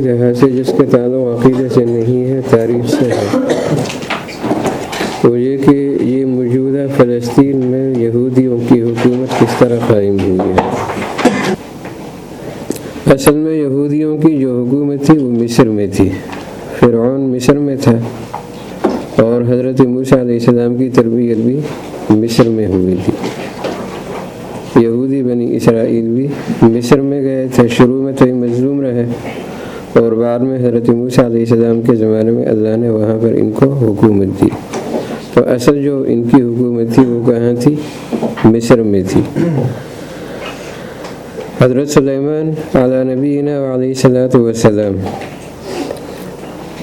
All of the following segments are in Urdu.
لحاظ سے جس کے تعلق عقیدے سے نہیں ہے تاریخ سے ہے۔ وہ یہ کہ یہ موجودہ فلسطین میں یہودیوں کی حکومت کس طرح قائم ہوئی ہے؟ اصل میں یہودیوں کی جو حکومت تھی، وہ مصر میں تھی۔ فرعون مصر میں تھا اور حضرت موسیٰ علیہ السلام کی تربیت بھی مصر میں ہوئی تھی۔ یہودی بنی اسرائیل بھی مصر میں گئے تھے، شروع میں تو یہ مظلوم رہے۔ اور بعد میں حضرت موسیٰ علیہ السلام کے زمانے میں اللہ نے وہاں پر ان کو حکومت دی۔ تو اصل جو ان کی حکومت تھی وہ کہاں تھی؟ مصر میں تھی۔ حضرت سلیمان علیہ نبینا علیہ صلاۃ وسلم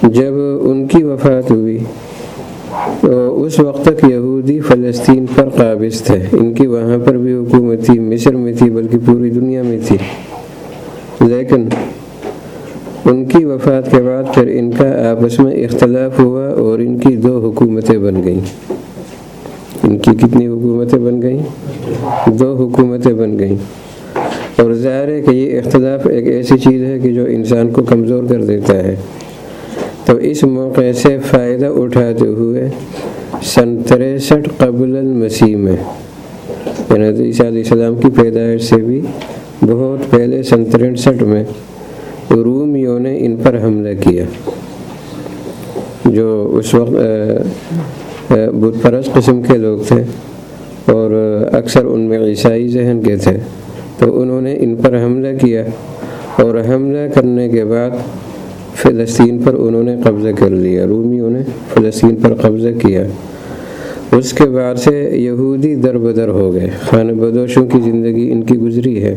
جب ان کی وفات ہوئی، تو اس وقت تک یہودی فلسطین پر قابض تھے۔ ان کی وہاں پر بھی حکومت تھی، مصر میں تھی، بلکہ پوری دنیا میں تھی۔ لیکن ان کی وفات کے بعد پھر ان کا آپس میں اختلاف ہوا اور ان کی دو حکومتیں بن گئیں۔ ان کی کتنی حکومتیں بن گئیں؟ دو حکومتیں بن گئیں۔ اور ظاہر ہے کہ یہ اختلاف ایک ایسی چیز ہے کہ جو انسان کو کمزور کر دیتا ہے۔ تو اس موقع سے فائدہ اٹھاتے ہوئے سن تریسٹھ قبل المسیح میں یعنی عیسیٰ علیہ السلام کی پیدائش سے بھی بہت پہلے سن تریسٹھ میں رومیوں نے ان پر حملہ کیا، جو اس وقت بت پرست قسم کے لوگ تھے اور اکثر ان میں عیسائی ذہن کے تھے۔ تو انہوں نے ان پر حملہ کیا اور حملہ کرنے کے بعد فلسطین پر انہوں نے قبضہ کر لیا، رومیوں نے فلسطین پر قبضہ کیا۔ اس کے بعد سے یہودی در بدر ہو گئے، خانہ بدوشوں کی زندگی ان کی گزری ہے۔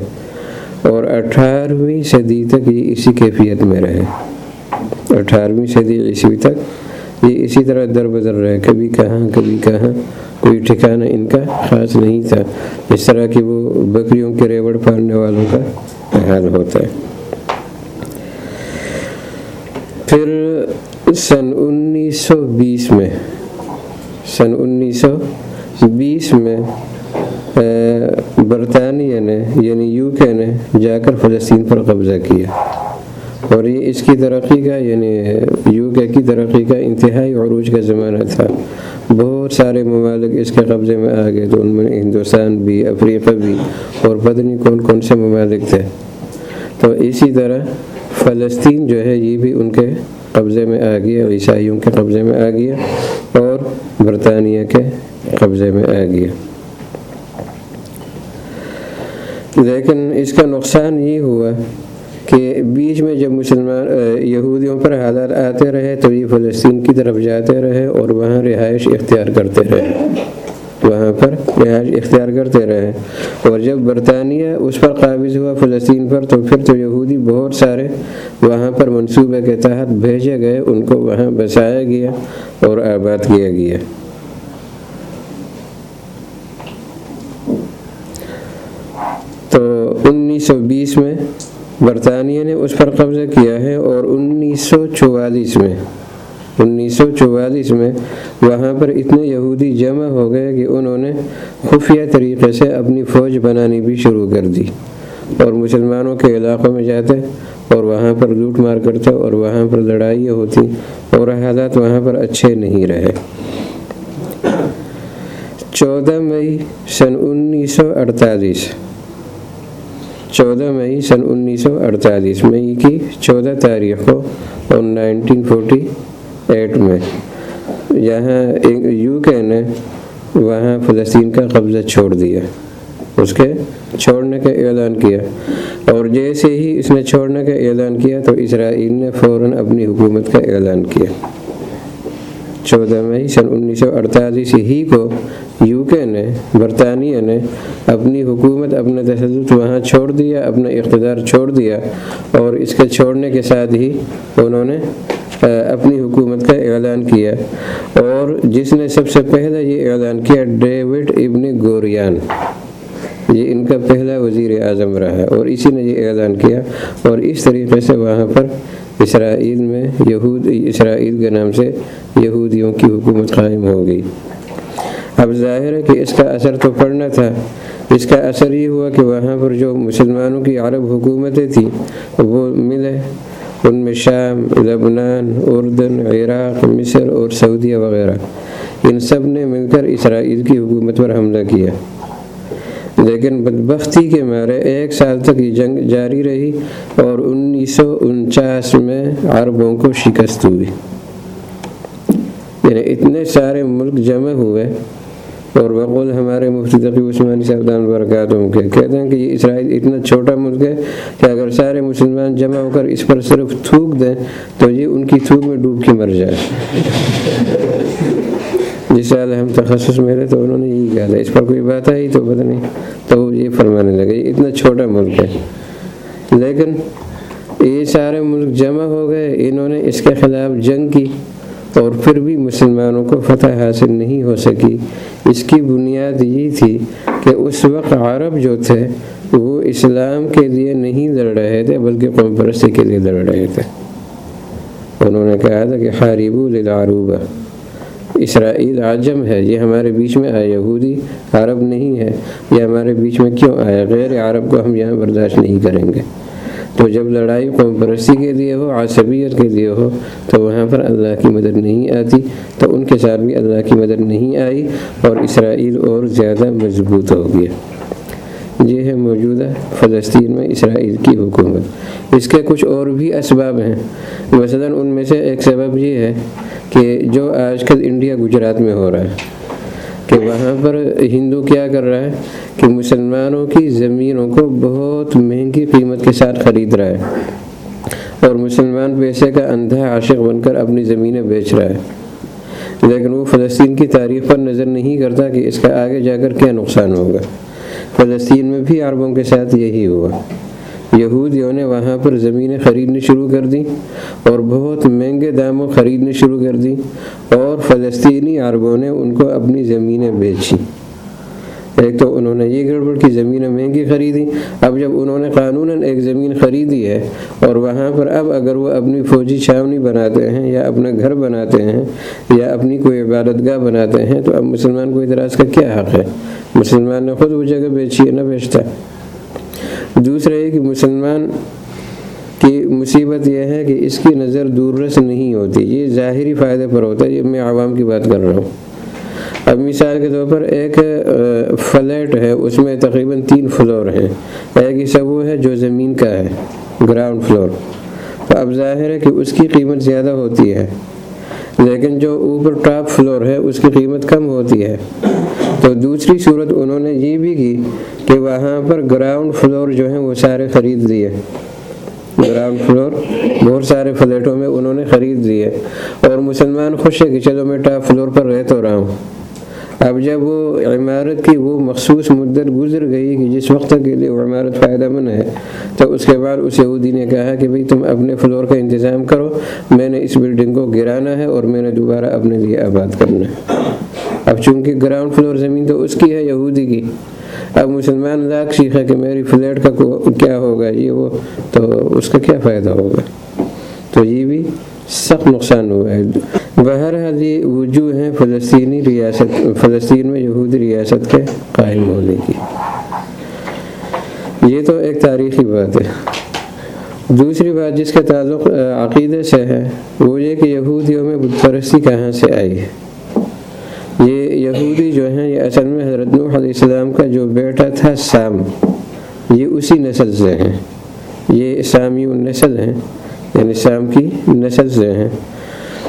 اور اٹھارہویں صدی تک یہ اسی کیفیت میں رہے۔ اٹھارہویں صدی عیسوی تک یہ اسی طرح در بدر رہے۔ کبھی کہاں کبھی کہاں، کوئی ٹھکانہ ان کا خاص نہیں تھا۔ اس طرح کہ وہ بکریوں کے ریوڑ پالنے والوں کا حال ہوتا ہے۔ پھر سن انیس سو بیس میں، سن انیس سو بیس میں برطانیہ نے یعنی یو کے نے جا کر فلسطین پر قبضہ کیا۔ اور یہ اس کی ترقی کا یعنی یو کے کی ترقی کا انتہائی عروج کا زمانہ تھا۔ بہت سارے ممالک اس کے قبضے میں آ گئے تو ان میں ہندوستان بھی، افریقہ بھی، اور پتہ نہیں کون کون سے ممالک تھے۔ تو اسی طرح فلسطین جو ہے، یہ بھی ان کے قبضے میں آ گیا عیسائیوں کے قبضے میں آ گیا اور برطانیہ کے قبضے میں آ گیا لیکن اس کا نقصان یہ ہوا کہ بیچ میں جب مسلمان یہودیوں پر حالات آتے رہے، تو یہ فلسطین کی طرف جاتے رہے اور وہاں رہائش اختیار کرتے رہے۔ وہاں پر رہائش اختیار کرتے رہے۔ اور جب برطانیہ اس پر قابض ہوا، فلسطین پر، تو پھر تو یہودی بہت سارے وہاں پر منصوبے کے تحت بھیجے گئے، ان کو وہاں بسایا گیا اور آباد کیا گیا۔ تو انیس سو بیس میں برطانیہ نے اس پر قبضہ کیا ہے اور انیس سو چوالیس میں انیس سو چوالیس میں وہاں پر اتنے یہودی جمع ہو گئے کہ انہوں نے خفیہ طریقے سے اپنی فوج بنانی بھی شروع کر دی اور مسلمانوں کے علاقوں میں جاتے اور وہاں پر لوٹ مار کرتے اور وہاں پر لڑائیاں ہوتی اور حالات وہاں پر اچھے نہیں رہے۔ چودہ مئی سن انیس سو اڑتالیس چودہ مئی سن انیس سو اڑتالیس مئی کی چودہ تاریخ کو اور نائنٹین فورٹی ایٹ میں۔ یہاں یو کے نے وہاں فلسطین کا قبضہ چھوڑ دیا۔ اس کے چھوڑنے کا اعلان کیا۔ اور جیسے ہی اس نے چھوڑنے کا اعلان کیا تو اسرائیل نے فوراً اپنی حکومت کا اعلان کیا۔ چودہ مئی سن انیس سو اڑتالیس ہی کو یو کے نے، برطانیہ نے اپنی حکومت اپنا تسلط وہاں چھوڑ دیا، اپنا اقتدار چھوڑ دیا اور اس کے چھوڑنے کے ساتھ ہی انہوں نے اپنی حکومت کا اعلان کیا اور جس نے سب سے پہلے یہ اعلان کیا، ڈیوڈ ابن گوریان۔ یہ ان کا پہلا وزیر اعظم رہا اور اسی نے یہ اعلان کیا اور اس طریقے سے وہاں پر اسرائیل میں یہود، اسرائیل کے نام سے یہودیوں کی حکومت قائم ہو گئی۔ اب ظاہر ہے کہ اس کا اثر تو پڑنا تھا۔ اس کا اثر یہ ہوا کہ وہاں پر جو مسلمانوں کی عرب حکومتیں تھیں، وہ ملے۔ ان میں شام، لبنان، اردن، عراق، مصر اور سعودیہ وغیرہ۔ ان سب نے مل کر اسرائیل کی حکومت پر حملہ کیا۔ لیکن بدبختی کے مارے ایک سال تک یہ جنگ جاری رہی اور انیس سو انچاس میں عربوں کو شکست ہوئی۔ یعنی اتنے سارے ملک جمع ہوئے اور بقول ہمارے مفتی تقی عثمانی صاحب برکاتوں کے کہتے ہیں کہ یہ اسرائیل اتنا چھوٹا ملک ہے کہ اگر سارے مسلمان جمع ہو کر اس پر صرف تھوک دیں تو یہ ان کی تھوک میں ڈوب کے مر جائے۔ جس سال ہم تخصص میں رہے تو انہوں نے یہی کہا تھا، اس پر کوئی بات آئی تو پتہ نہیں، تو وہ یہ فرمانے لگے یہ اتنا چھوٹا ملک ہے۔ لیکن یہ سارے ملک جمع ہو گئے، انہوں نے اس کے خلاف جنگ کی اور پھر بھی مسلمانوں کو فتح حاصل نہیں ہو سکی۔ اس کی بنیاد یہ تھی کہ اس وقت عرب جو تھے، وہ اسلام کے لیے نہیں لڑ رہے تھے، بلکہ قوم پرستی کے لیے لڑ رہے تھے۔ انہوں نے کہا تھا کہ حاربو للعروبہ۔ اسرائیل عجم ہے، یہ ہمارے بیچ میں آیا، یہودی عرب نہیں ہے، یہ ہمارے بیچ میں کیوں آیا؟ غیر عرب کو ہم یہاں برداشت نہیں کریں گے۔ تو جب لڑائی قوم پرستی کے لیے ہو، عصبیت کے لیے ہو، تو وہاں پر اللہ کی مدد نہیں آتی، تو ان کے ساتھ بھی اللہ کی مدد نہیں آئی اور اسرائیل اور زیادہ مضبوط ہو گیا۔ یہ ہے موجودہ فلسطین میں اسرائیل کی حکومت۔ اس کے کچھ اور بھی اسباب ہیں۔ مثلا ان میں سے ایک سبب یہ ہے کہ جو آج کل انڈیا گجرات میں ہو رہا ہے، کہ وہاں پر ہندو کیا کر رہا ہے کہ مسلمانوں کی زمینوں کو بہت مہنگی قیمت کے ساتھ خرید رہا ہے اور مسلمان پیسے کا اندھا عاشق بن کر اپنی زمینیں بیچ رہا ہے۔ لیکن وہ فلسطین کی تاریخ پر نظر نہیں کرتا کہ اس کا آگے جا کر کیا نقصان ہوگا۔ فلسطین میں بھی عربوں کے ساتھ یہی ہوا۔ یہودیوں نے وہاں پر زمینیں خریدنی شروع کر دی اور بہت مہنگے داموں خریدنی شروع کر دی اور فلسطینی عربوں نے ان کو اپنی زمینیں بیچی ایک تو انہوں نے یہ گڑبڑ کی زمینیں مہنگی خریدی اب جب انہوں نے قانون ایک زمین خریدی ہے اور وہاں پر اب اگر وہ اپنی فوجی چھاونی بناتے ہیں یا اپنا گھر بناتے ہیں یا اپنی کوئی عبادت گاہ بناتے ہیں تو اب مسلمان کو اعتراض کا کیا حق ہے؟ مسلمان نے خود وہ جگہ بیچی ہے، نہ بیچتا۔ دوسرا یہ کہ مسلمان کی مصیبت یہ ہے کہ اس کی نظر دور نہیں ہوتی۔ یہ ظاہری فائدے پر ہوتا ہے، یہ میں عوام کی بات کر رہا ہوں۔ اب مثال کے طور پر ایک فلیٹ ہے، اس میں تقریباً تین فلور ہیں۔ ایک حصہ وہ ہے جو زمین کا ہے، گراؤنڈ فلور۔ تو اب ظاہر ہے کہ اس کی قیمت زیادہ ہوتی ہے، لیکن جو اوپر ٹاپ فلور ہے، اس کی قیمت کم ہوتی ہے۔ تو دوسری صورت انہوں نے یہ بھی کی کہ وہاں پر گراؤنڈ فلور جو ہیں وہ سارے خرید لیے۔ گراؤنڈ فلور بہت سارے فلیٹوں میں انہوں نے خرید لیے۔ اور مسلمان خوش ہے کہ چلو میں ٹاپ فلور پر رہ تو رہا ہوں۔ اب جب وہ عمارت کی وہ مخصوص مدت گزر گئی کہ جس وقت کے لیے وہ عمارت فائدہ مند ہے، تو اس کے بعد اس یہودی نے کہا کہ بھئی تم اپنے فلور کا انتظام کرو، میں نے اس بلڈنگ کو گرانا ہے اور میں نے دوبارہ اپنے لیے آباد کرنا ہے۔ اب چونکہ گراؤنڈ فلور زمین تو اس کی ہے، یہودی کی۔ اب مسلمان لاکھ سیکھا کہ میری فلیٹ کا کیا ہوگا؟ یہ وہ تو اس کا کیا فائدہ ہوگا؟ تو یہ بھی سخت نقصان ہوا ہے۔ بہرحال یہ وجوہ ہیں فلسطینی ریاست فلسطین میں یہودی ریاست کے قائم ہونے کی۔ یہ تو ایک تاریخی بات ہے۔ دوسری بات جس کا تعلق عقیدے سے ہے، وہ یہ کہ یہودیوں میں بت پرستی کہاں سے آئی ہے؟ یہودی جو ہیں، یہ اصل میں حضرت نوح علیہ السلام کا جو بیٹا تھا، سام۔ یہ اسی نسل سے ہیں۔ یہ سامی نسل ہیں یعنی شام کی نسل سے ہیں۔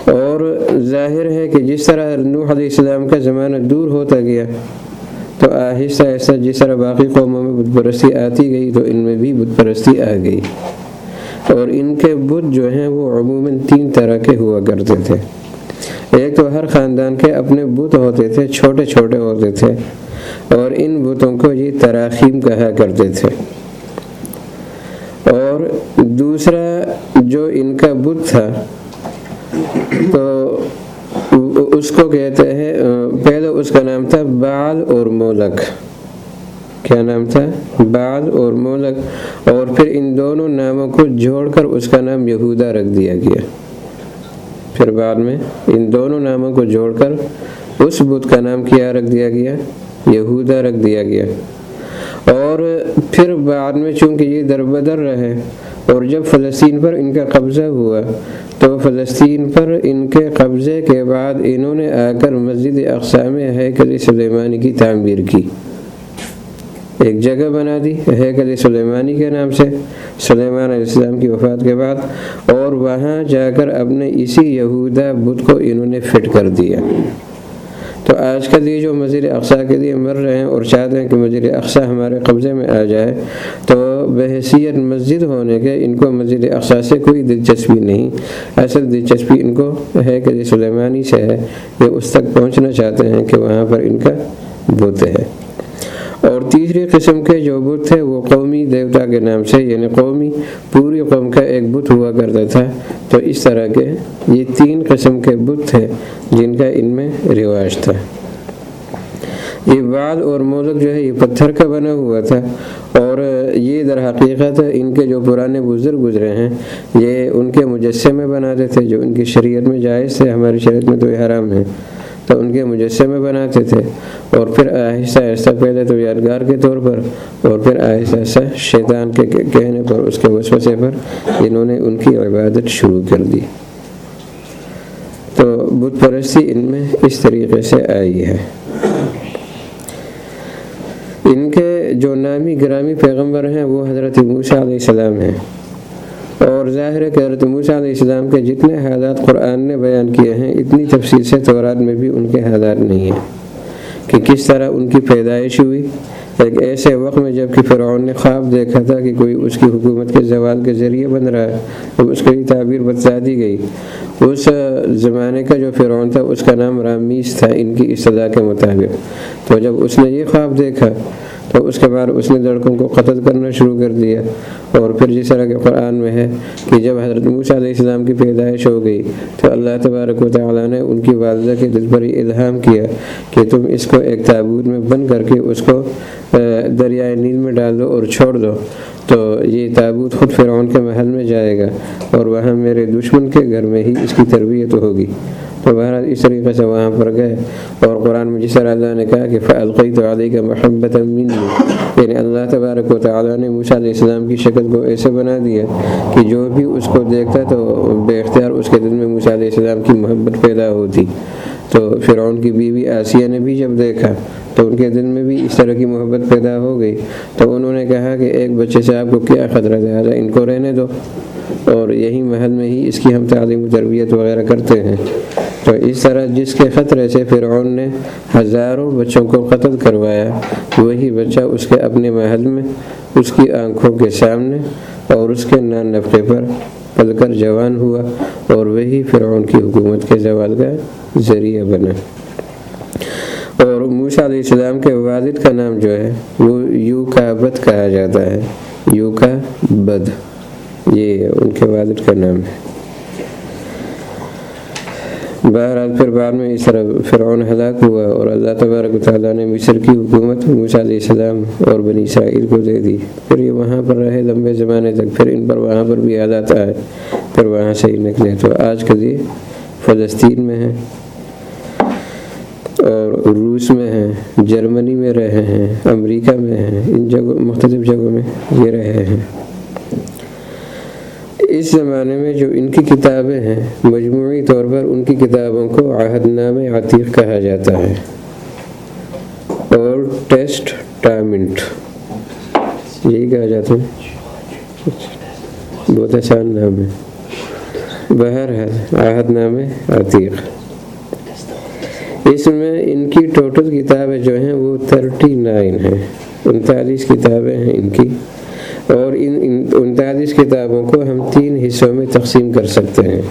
اور ظاہر ہے کہ جس طرح نوح علیہ السلام کا زمانہ دور ہوتا گیا، تو آہستہ آہستہ جس طرح باقی قوموں میں بت پرستی آتی گئی، تو ان میں بھی بت پرستی آ گئی۔ اور ان کے بت جو ہیں، وہ عموماً تین طرح کے ہوا کرتے تھے۔ ایک تو ہر خاندان کے اپنے بت ہوتے تھے، چھوٹے چھوٹے ہوتے تھے، اور ان بتوں کو یہ تراخیم کہا کرتے تھے۔ اور دوسرا جو ان کا بت تھا، تو اس کو کہتے ہیں، پہلے اس کا نام تھا بال اور مولک۔ کیا نام تھا؟ بال اور مولک۔ اور پھر ان دونوں ناموں کو جوڑ کر اس کا نام یہودا رکھ دیا گیا۔ پھر بعد میں ان دونوں ناموں کو جوڑ کر اس بت کا نام کیا رکھ دیا گیا؟ یہودا رکھ دیا گیا۔ اور پھر بعد میں چونکہ یہ در بدر رہے اور جب فلسطین پر ان کا قبضہ ہوا، تو فلسطین پر ان کے قبضے کے بعد انہوں نے آ کر مسجد اقسام حیکل سلیمانی کی تعمیر کی۔ ایک جگہ بنا دی حیکل سلیمانی کے نام سے، سلیمان علیہ السلام کی وفات کے بعد، اور وہاں جا کر اپنے اسی یہودہ بدھ کو انہوں نے فٹ کر دیا۔ تو آج کل یہ جو مزیر اقسا کے لیے مر رہے ہیں اور چاہتے ہیں کہ مزیر اقسا ہمارے قبضے میں آ جائے، تو بحیثیت مسجد ہونے کے ان کو مزید اقسا سے کوئی دلچسپی نہیں۔ اصل دلچسپی ان کو ہے کہ سلیمانی سے ہے، یہ اس تک پہنچنا چاہتے ہیں کہ وہاں پر ان کا بت ہے۔ تیسری قسم کے جو بت تھے وہ قومی دیوتا کے نام سے یعنی قومی، پوری قوم کا ایک بت ہوا کرتا تھا۔ تو اس طرح کے یہ تین قسم کے بت تھے جن کا ان میں رواج تھا۔ یہ بعد اور مولک جو ہے، یہ پتھر کا بنا ہوا تھا۔ اور یہ در حقیقت ان کے جو پرانے بزرگ گزرے ہیں، یہ ان کے مجسمے بناتے تھے جو ان کی شریعت میں جائز تھے۔ ہماری شریعت میں تو یہ حرام ہے۔ تو ان کے مجسمے بناتے تھے اور پھر آہستہ آہستہ پہلے تو یادگار کے طور پر اور پھر آہستہ آہستہ شیطان کے کہنے پر، اس کے وسوسے پر انہوں نے ان کی عبادت شروع کر دی۔ تو بت پرستی ان میں اس طریقے سے آئی ہے۔ ان کے جو نامی گرامی پیغمبر ہیں وہ حضرت موسیٰ علیہ السلام ہیں۔ اور ظاہر ہے کہ حضرت موسیٰ علیہ السلام کے جتنے حالات قرآن نے بیان کیے ہیں، اتنی تفصیل سے تورات میں بھی ان کے حالات نہیں ہیں کہ کس طرح ان کی پیدائش ہوئی۔ ایک ایسے وقت میں جبکہ فرعون نے خواب دیکھا تھا کہ کوئی اس کی حکومت کے زوال کے ذریعے بن رہا ہے، اب اس کی تعبیر بتا دی گئی۔ اس زمانے کا جو فرعون تھا، اس کا نام رامیس تھا، ان کی استدا کے مطابق۔ تو جب اس نے یہ خواب دیکھا، تو اس کے بعد اس نے لڑکوں کو قتل کرنا شروع کر دیا۔ اور پھر جس طرح کے قرآن میں ہے کہ جب حضرت موسیٰ علیہ السلام کی پیدائش ہو گئی، تو اللہ تبارک و تعالیٰ نے ان کی والدہ کے دل پر الہام کیا کہ تم اس کو ایک تابوت میں بند کر کے اس کو دریائے نیل میں ڈال دو اور چھوڑ دو۔ تو یہ تابوت خود فرعون کے محل میں جائے گا اور وہاں میرے دشمن کے گھر میں ہی اس کی تربیت ہوگی۔ تو بہرحال اس طریقے سے وہاں پر گئے اور قرآن میں جس اللہ نے کہا کہ فعلقی تو علیہ کا محبت یعنی اللہ تبارک و تعالیٰ نے موسیٰ علیہ السلام کی شکل کو ایسے بنا دیا کہ جو بھی اس کو دیکھتا تو بے اختیار اس کے دل میں موسیٰ علیہ السلام کی محبت پیدا ہوتی۔ تو فرعون کی بیوی آسیہ نے بھی جب دیکھا تو ان کے دل میں بھی اس طرح کی محبت پیدا ہو گئی۔ تو انہوں نے کہا کہ ایک بچے سے آپ کو کیا خطرہ لہٰذا ان کو رہنے دو۔ اور یہی محل میں ہی اس کی ہم تعلیم و تربیت وغیرہ کرتے ہیں۔ تو اس طرح جس کے خطرے سے فرعون نے ہزاروں بچوں کو قتل کروایا، وہی بچہ اس کے اپنے محل میں، اس کی آنکھوں کے سامنے اور اس کے نان نفقے پر پل کر جوان ہوا اور وہی فرعون کی حکومت کے زوال کا ذریعہ بنا۔ اور موسیٰ علیہ السلام کے والد کا نام جو ہے، وہ یو کا بد کہا جاتا ہے۔ یو کا بد۔ یہ ان کے والد کا نام ہے۔ بہرحال پھر بعد میں اس طرح فرعون ہلاک ہوا اور اللہ تبارک و تعالیٰ نے مصر کی حکومت موسیٰ علیہ السلام اور بنی اسرائیل کو دے دی۔ پھر یہ وہاں پر رہے لمبے زمانے تک، پھر ان پر وہاں پر بھی حالات آئے، پھر وہاں سے ہی نکلے۔ تو آج کل یہ فلسطین میں ہیں۔ اور روس میں ہیں، جرمنی میں رہے ہیں، امریکہ میں ہیں، ان جگہ، مختلف جگہوں میں یہ رہے ہیں۔ اس زمانے میں جو ان کی کتابیں ہیں، مجموعی طور پر ان کی کتابوں کو عہد نام عتیق کہا جاتا ہے۔ اور ٹیسٹ ٹامنٹ یہی کہا جاتا ہے۔ بہت آسان نام ہے۔ بہر ہے عہد نام عتیق۔ اس میں ان کی ٹوٹل کتابیں جو ہیں وہ تھرٹی نائن ہیں۔ انتالیس کتابیں ہیں ان کی۔ اور ان انتالیس کتابوں کو ہم تین حصوں میں تقسیم کر سکتے ہیں۔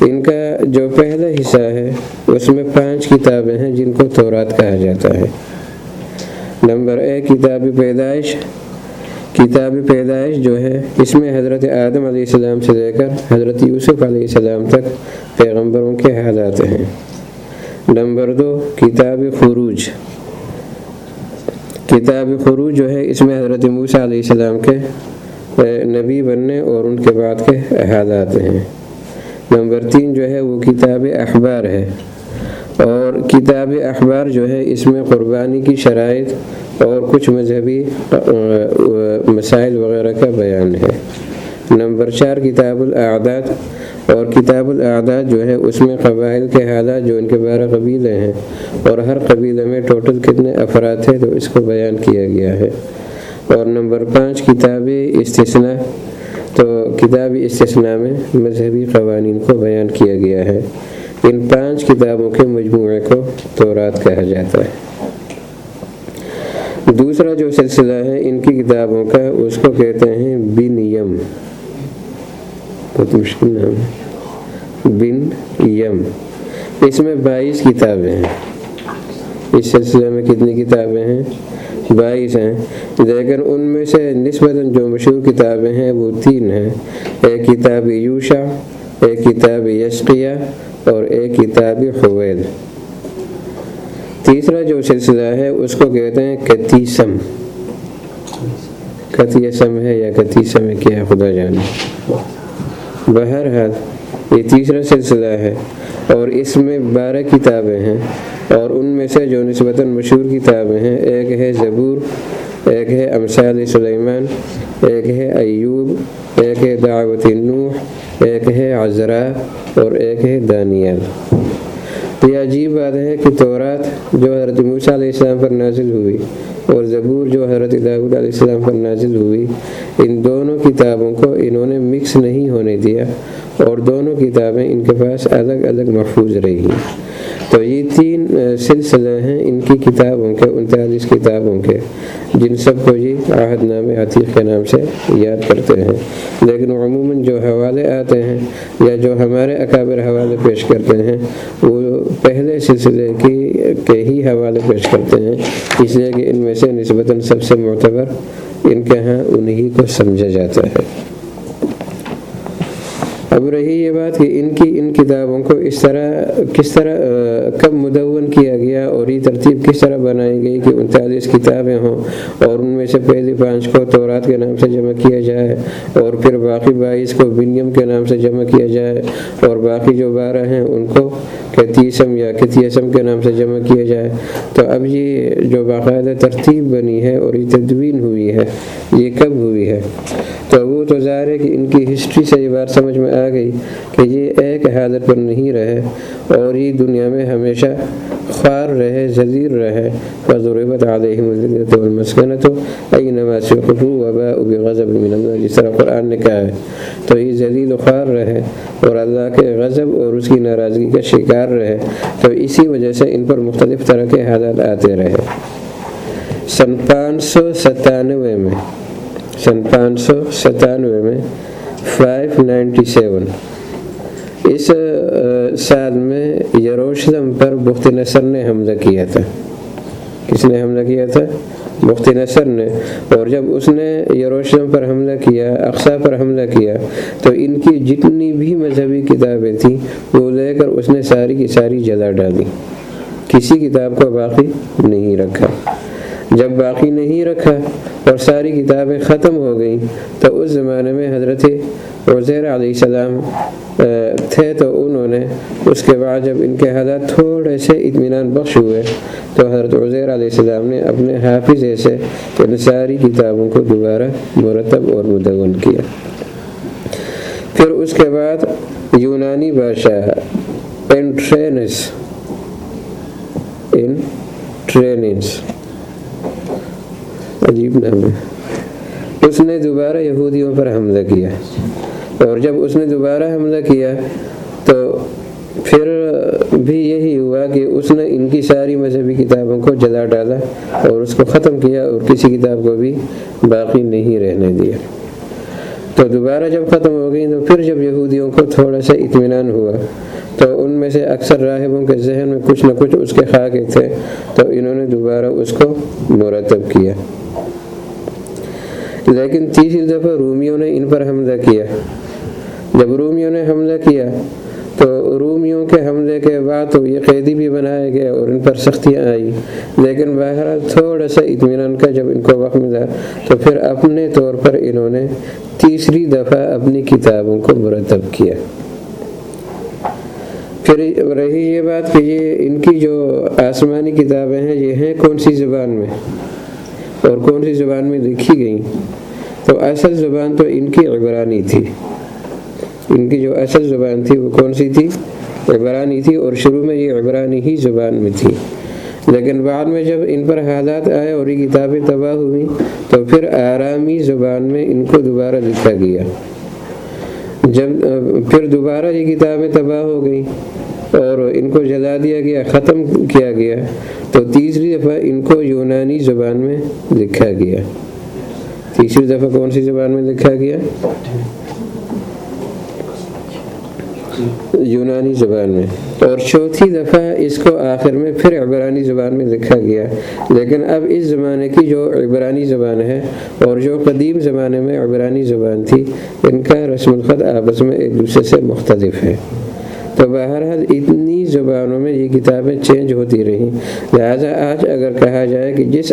ان کا جو پہلا حصہ ہے، اس میں پانچ کتابیں ہیں جن کو تورات کہا جاتا ہے۔ نمبر ایک، کتاب پیدائش۔ کتاب پیدائش جو ہے، اس میں حضرت آدم علیہ السلام سے لے کر حضرت یوسف علیہ السلام تک پیغمبروں کے حالات ہیں۔ نمبر دو، کتاب خروج۔ کتاب خروج جو ہے، اس میں حضرت موسیٰ علیہ السلام کے نبی بننے اور ان کے بعد کے حالات ہیں۔ نمبر تین جو ہے، وہ کتاب اخبار ہے۔ اور کتاب اخبار جو ہے، اس میں قربانی کی شرائط اور کچھ مذہبی مسائل وغیرہ کا بیان ہے۔ نمبر چار، کتاب الاعداد۔ اور کتاب الاعداد جو ہے، اس میں قبائل کے حالات جو ان کے بارہ قبیلے ہیں اور ہر قبیلے میں ٹوٹل کتنے افراد ہیں تو اس کو بیان کیا گیا ہے۔ اور نمبر پانچ، کتاب استثناء۔ تو کتاب استثناء میں مذہبی قوانین کو بیان کیا گیا ہے۔ ان پانچ کتابوں کے مجموعے کو تورات کہا جاتا ہے۔ دوسرا جو سلسلہ ہے، ان کی کتابوں کا، اس کو کہتے ہیں بن یم بہت مشکل نام ہے بن یم۔ اس میں بائیس کتابیں ہیں۔ اس سلسلے میں کتنی کتابیں ہیں؟ بائیس ہیں۔ لیکن ان میں سے نسبتاً جو مشہور کتابیں ہیں، وہ تین ہیں۔ ایک کتاب یوشا ایک کتاب یشقیہ اور ایک کتاب حویل تیسرا جو سلسلہ ہے، اس کو کہتے ہیں کتیسم۔ کتیسم ہے یا کتیسم ہے، کیا خدا جانے۔ بہرحال یہ تیسرا سلسلہ ہے اور اس میں بارہ کتابیں ہیں اور ان میں سے جو نسبتاً مشہور کتابیں ہیں، ایک ہے زبور، ایک ہے امثال سلیمان، ایک ہے ایوب، ایک ہے دعوت نوح، ایک ہے عذرا اور ایک ہے دانیال۔ یہ عجیب بات ہے کہ تورات جو حضرت موسیٰ علیہ السلام پر نازل ہوئی اور زبور جو حضرت داود علیہ السلام پر نازل ہوئی، ان دونوں کتابوں کو انہوں نے مکس نہیں ہونے دیا اور دونوں کتابیں ان کے پاس الگ الگ محفوظ رہی۔ تو یہ تین سلسلے ہیں۔ ان کی کتابوں کے انتالیس کتابوں کے جن سب کو یہ عہد نام عتیق کے نام سے یاد کرتے ہیں۔ لیکن عموماً جو حوالے آتے ہیں یا جو ہمارے اکابر حوالے پیش کرتے ہیں، وہ پہلے سلسلے کی، کے ہی حوالے پیش کرتے ہیں۔ اس لیے کہ ان میں سے نسبتاً سب سے معتبر ان کے ہاں انہی کو سمجھا جاتا ہے۔ اب رہی یہ بات کہ ان کی ان کتابوں کو اس طرح کس طرح کب مدون کیا گیا اور یہ ترتیب کس طرح بنائی گئی کہ انتالیس کتابیں ہوں اور ان میں سے پہلی پانچ کو تورات کے نام سے جمع کیا جائے اور پھر باقی بائیس کو بنیم کے نام سے جمع کیا جائے اور باقی جو بارہ ہیں ان کو کتیسم یا کتیسم کے نام سے جمع کیا جائے۔ تو اب یہ جو باقاعدہ ترتیب بنی ہے اور یہ تدوین ہوئی ہے، یہ کب ہوئی ہے؟ تو تو ظاہر ہے کہ ان کی ہسٹری سے یہ بات سمجھ میں آ گئی کہ یہ ایک حالت پر نہیں رہے اور یہ دنیا میں ہمیشہ خوار رہے ذلیل رہے۔ فضربت علیہم الذلت والمسکنت اینما سقطوا وباء بغضب من اللہ۔ جس طرح قرآن نے کہا ہے۔ تو یہ ذلیل و خوار رہے اور اللہ کے غضب اور اس کی ناراضگی کا شکار رہے۔ تو اسی وجہ سے ان پر مختلف طرح کے حالات آتے رہے۔ سن پانچ سو ستانوے میں سن پانچ سو ستانوے میں فائیو نائنٹی سیون۔ اس سال میں یروشلم پر بخت نصر نے حملہ کیا تھا۔ کس نے حملہ کیا تھا؟ مفتی نصر نے۔ اور جب اس نے یروشلم پر حملہ کیا اقسا پر حملہ کیا، تو ان کی جتنی بھی مذہبی کتابیں تھیں، وہ لے کر اس نے ساری کی ساری جلا ڈالی۔ کسی کتاب کو باقی نہیں رکھا۔ جب باقی نہیں رکھا اور ساری کتابیں ختم ہو گئیں، تو اس زمانے میں حضرت عزیر علیہ السلام تھے تو انہوں نے اس کے بعد جب ان کے حالات تھوڑے سے اطمینان بخش ہوئے، تو حضرت عزیر علیہ السلام نے اپنے حافظ سے ان ساری کتابوں کو دوبارہ مرتب اور مدون کیا۔ پھر اس کے بعد یونانی بادشاہ انٹرینس ان ٹریننس عجیب نام ہے۔ اس نے دوبارہ یہودیوں پر حملہ کیا۔ اور جب اس نے دوبارہ حملہ کیا تو پھر بھی یہی ہوا کہ اس نے ان کی ساری مذہبی کتابوں کو جلا ڈالا اور اس کو ختم کیا اور کسی کتاب کو بھی باقی نہیں رہنے دیا۔ تو دوبارہ جب ختم ہو گئی تو پھر جب یہودیوں کو تھوڑا سا اطمینان ہوا تو ان میں سے اکثر راہبوں کے ذہن میں کچھ نہ کچھ اس کے خاکے تھے تو انہوں نے دوبارہ اس کو مرتب کیا۔ لیکن تیسری دفعہ رومیوں نے ان پر حملہ کیا۔ جب رومیوں نے حملہ کیا تو رومیوں کے حملے کے بعد تو یہ قیدی بھی بنائے گئے اور ان پر سختیاں آئی لیکن بہرحال تھوڑا سا اطمینان کا جب ان کو وقت ملا تو پھر اپنے طور پر انہوں نے تیسری دفعہ اپنی کتابوں کو مرتب کیا۔ پھر رہی یہ بات کہ یہ ان کی جو آسمانی کتابیں ہیں، یہ ہیں کون سی زبان میں؟ اور کون سی زبان میں لکھی گئیں؟ تو اصل زبان تو ان کی عبرانی تھی۔ ان کی جو اصل زبان تھی وہ کون سی تھی؟ عبرانی تھی اور شروع میں یہ عبرانی ہی زبان میں تھی۔ لیکن بعد میں جب ان پر حالات آئے اور یہ کتابیں تباہ ہوئیں، تو پھر آرامی زبان میں ان کو دوبارہ لکھا گیا۔ جب، پھر دوبارہ یہ کتابیں تباہ ہو گئیں اور ان کو جلا دیا گیا، ختم کیا گیا تو تیسری دفعہ ان کو یونانی زبان میں لکھا گیا۔ تیسری دفعہ کون سی زبان میں لکھا گیا؟ یونانی زبان میں۔ اور چوتھی دفعہ اس کو آخر میں پھر عبرانی زبان میں لکھا گیا۔ لیکن اب اس زمانے کی جو عبرانی زبان ہے اور جو قدیم زمانے میں عبرانی زبان تھی، ان کا رسم الخط آپس میں ایک دوسرے سے مختلف ہے۔ تو بہرحال اتنی زبانوں میں یہ کتابیں چینج ہوتی رہیں۔ لہٰذا آج اگر کہا جائے کہ جس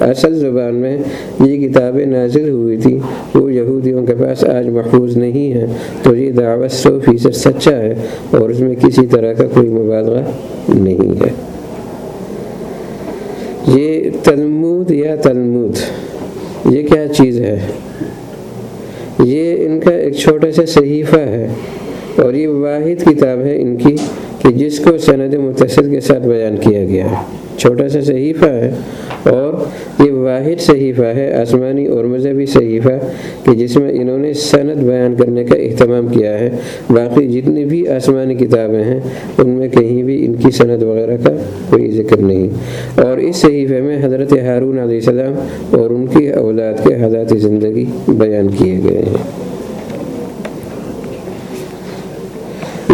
اصل زبان میں یہ کتابیں نازل ہوئی تھی وہ یہودیوں کے پاس آج محفوظ نہیں ہے تو یہ دعوت سو فیصد سچا ہے اور اس میں کسی طرح کا کوئی مبالغہ نہیں ہے۔ یہ تلمود یا تلمود، یہ کیا چیز ہے؟ یہ ان کا ایک چھوٹا سا صحیفہ ہے۔ اور یہ واحد کتاب ہے ان کی کہ جس کو سند متصد کے ساتھ بیان کیا گیا ہے۔ چھوٹا سا صحیفہ ہے اور یہ واحد صحیفہ ہے، آسمانی اور مذہبی صحیفہ کہ جس میں انہوں نے سند بیان کرنے کا اہتمام کیا ہے۔ باقی جتنی بھی آسمانی کتابیں ہیں، ان میں کہیں بھی ان کی سند وغیرہ کا کوئی ذکر نہیں۔ اور اس صحیفے میں حضرت ہارون علیہ السلام اور ان کی اولاد کے حالات زندگی بیان کیے گئے ہیں۔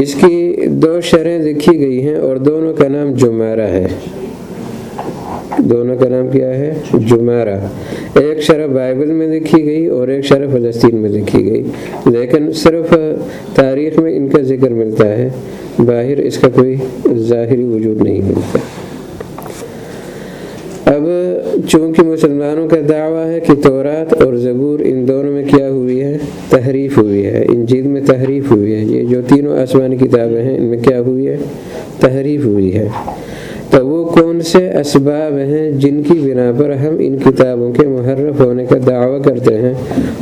اس کی دو شرح لکھی گئی ہیں اور دونوں کا نام جمارہ ہے۔ دونوں کا نام کیا ہے؟ جمارہ ایک شرح بائبل میں لکھی گئی اور ایک شرح فلسطین میں لکھی گئی۔ لیکن صرف تاریخ میں ان کا ذکر ملتا ہے، باہر اس کا کوئی ظاہری وجود نہیں ملتا۔ اب چونکہ مسلمانوں کا دعویٰ ہے کہ تورات اور زبور ان دونوں میں کیا ہوئی ہے؟ تحریف ہوئی ہے، انجیل میں تحریف ہوئی ہے۔ یہ جو تینوں آسمانی کتابیں ہیں، ان میں کیا ہوئی ہے؟ تحریف ہوئی ہے۔ تو وہ کون سے اسباب ہیں جن کی بنا پر ہم ان کتابوں کے محرف ہونے کا دعویٰ کرتے ہیں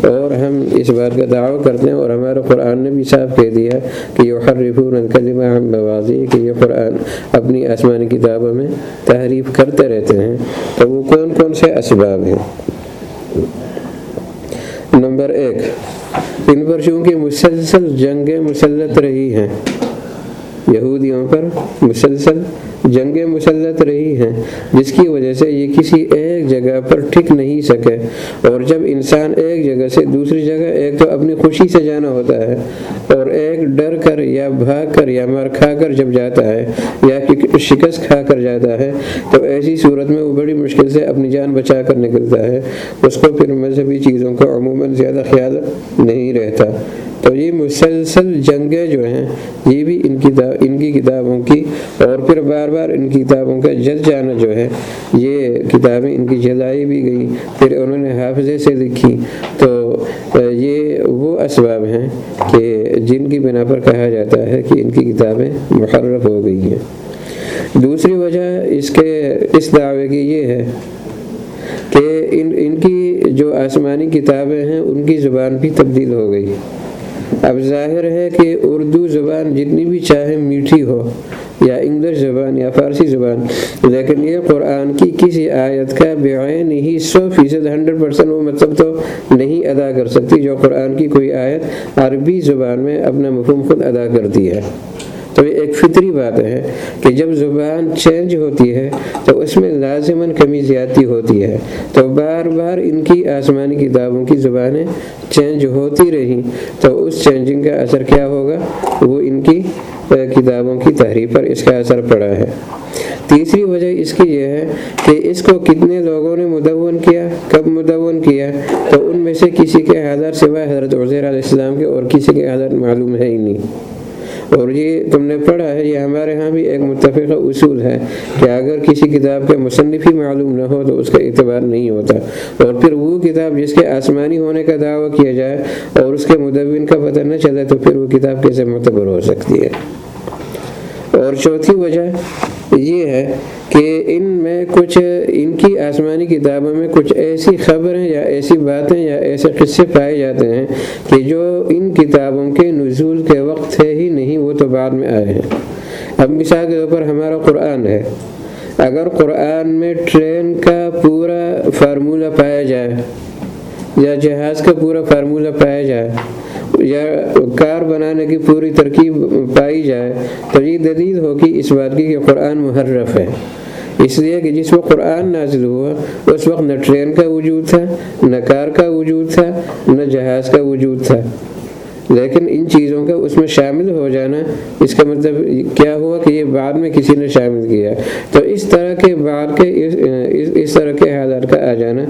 اور ہم اس بات کا دعویٰ کرتے ہیں اور ہمارا قرآن نے بھی صاف کہہ دیا کہ یہ حرف ہم کہ یہ قرآن اپنی آسمانی کتابوں میں تحریف کرتے رہتے ہیں۔ تو وہ کون کون سے اسباب ہیں؟ نمبر ایک، ان پر چونکہ مسلسل جنگیں مسلط رہی ہیں یہودیوں پر مسلسل جنگیں مسلط رہی ہیں جس کی وجہ سے یہ کسی ایک جگہ پر ٹھک نہیں سکے۔ اور جب انسان ایک جگہ سے دوسری جگہ ایک تو اپنی خوشی سے جانا ہوتا ہے، اور ایک ڈر کر یا بھاگ کر یا مار کھا کر جب جاتا ہے یا شکست کھا کر جاتا ہے، تو ایسی صورت میں وہ بڑی مشکل سے اپنی جان بچا کر نکلتا ہے۔ اس کو پھر مذہبی چیزوں کا عموماً زیادہ خیال نہیں رہتا۔ تو یہ مسلسل جنگیں جو ہیں، یہ بھی ان ان کی کتابوں کی، اور پھر بار بار ان کی کتابوں کا جل جانا جو ہے، یہ کتابیں ان کی جلائی بھی گئی، پھر انہوں نے حافظے سے لکھی۔ تو یہ وہ اسباب ہیں کہ جن کی بنا پر کہا جاتا ہے کہ ان کی کتابیں محرف ہو گئی ہیں۔ دوسری وجہ اس کے، اس دعوے کی یہ ہے کہ ان ان کی جو آسمانی کتابیں ہیں، ان کی زبان بھی تبدیل ہو گئی۔ اب ظاہر ہے کہ اردو زبان جتنی بھی چاہے میٹھی ہو، یا انگلش زبان یا فارسی زبان، لیکن یہ قرآن کی کسی آیت کا بعین ہی سو فیصد، ہنڈریڈ پرسینٹ وہ مطلب تو نہیں ادا کر سکتی جو قرآن کی کوئی آیت عربی زبان میں اپنا مفہوم خود ادا کرتی ہے۔ تو یہ ایک فطری بات ہے کہ جب زبان چینج ہوتی ہے تو اس میں لازماً کمی زیادتی ہوتی ہے۔ تو بار بار ان کی آسمانی کتابوں کی زبانیں چینج ہوتی رہیں تو اس چینجنگ کا اثر کیا ہوگا؟ وہ ان کی کتابوں کی تحریر پر اس کا اثر پڑا ہے۔ تیسری وجہ اس کی یہ ہے کہ اس کو کتنے لوگوں نے مدون کیا، کب مدون کیا، تو ان میں سے کسی کے حضرت سوائے حضرت عزیر علیہ السلام کے اور کسی کے حضرت معلوم ہے ہی نہیں۔ اور یہ تم نے پڑھا ہے، یہ ہمارے ہاں بھی ایک متفقہ اصول ہے کہ اگر کسی کتاب کے مصنف ہی معلوم نہ ہو تو اس کا اعتبار نہیں ہوتا۔ اور پھر وہ کتاب جس کے آسمانی ہونے کا دعویٰ کیا جائے اور اس کے مدون کا پتہ نہ چلے تو پھر وہ کتاب کیسے معتبر ہو سکتی ہے؟ اور چوتھی وجہ یہ ہے کہ ان میں کچھ، ان کی آسمانی کتابوں میں کچھ ایسی خبریں یا ایسی باتیں یا ایسے قصے پائے جاتے ہیں کہ جو ان کتابوں کے نزول کے وقت تھے ہی نہیں، وہ تو بعد میں آئے ہیں۔ اب مثال کے طور پر ہمارا قرآن ہے۔ اگر قرآن میں ٹرین کا پورا فارمولہ پایا جائے یا جہاز کا پورا فارمولہ پایا جائے یا کار بنانے کی پوری ترکیب پائی جائے تو یہ دلیل ہوگی اس بات کی کہ قرآن محرف ہے۔ اس لیے کہ جس وقت قرآن نازل ہوا اس وقت نہ ٹرین کا وجود تھا نہ کار کا وجود تھا نہ جہاز کا وجود تھا۔ لیکن ان چیزوں کا اس میں شامل ہو جانا اس کا مطلب کیا ہوا کہ یہ بعد میں کسی نے شامل کیا۔ تو اس طرح کے بعد کے اس, اس طرح کے حالات کا آ جانا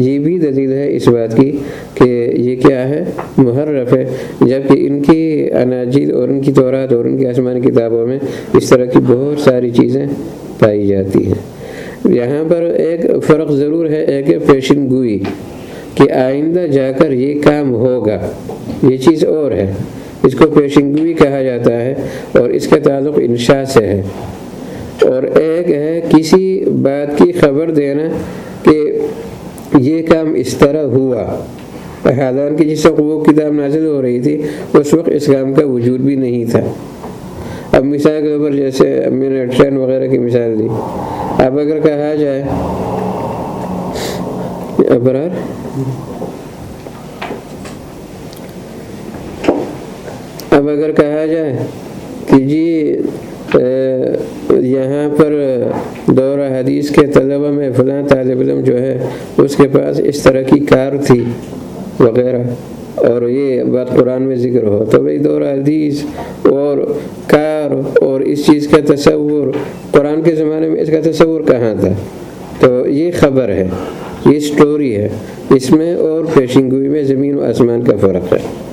یہ بھی دلیل ہے اس بات کی۔ کہ یہ کیا ہے؟ محرف ہے۔ جبکہ ان کی اناجیل اور ان کی طورات اور ان کی آسمانی کتابوں میں اس طرح کی بہت ساری چیزیں پائی جاتی ہیں۔ یہاں پر ایک فرق ضرور ہے، ایک پیشن گوئی کہ آئندہ جا کر یہ کام ہوگا۔ یہ چیز اور ہے۔ اس کو پیشنگوئی کہا جاتا ہے اور اس کا تعلق انشاء سے ہے۔ اور ایک ہے کسی بات کی خبر دینا کہ یہ کام اس طرح ہوا۔ حالانکہ جس وقت وہ کتاب نازل ہو رہی تھی، اس وقت اس کام کا وجود بھی نہیں تھا۔ اب مثال کے اوپر جیسے میں نے ٹرین وغیرہ کی مثال دی۔ اب اگر کہا جائے، ابرار؟ اب اگر کہا جائے کہ جی یہاں پر دورہ حدیث کے طلبہ میں فلاں طالب علم جو ہے، اس کے پاس اس طرح کی کار تھی۔ وغیرہ۔ اور یہ بات قرآن میں ذکر ہو۔ تو بھائی دور حدیث اور کار اور اس چیز کا تصور، قرآن کے زمانے میں اس کا تصور کہاں تھا؟ تو یہ خبر ہے، یہ سٹوری ہے۔ اس میں اور پیشنگوئی میں زمین و آسمان کا فرق ہے۔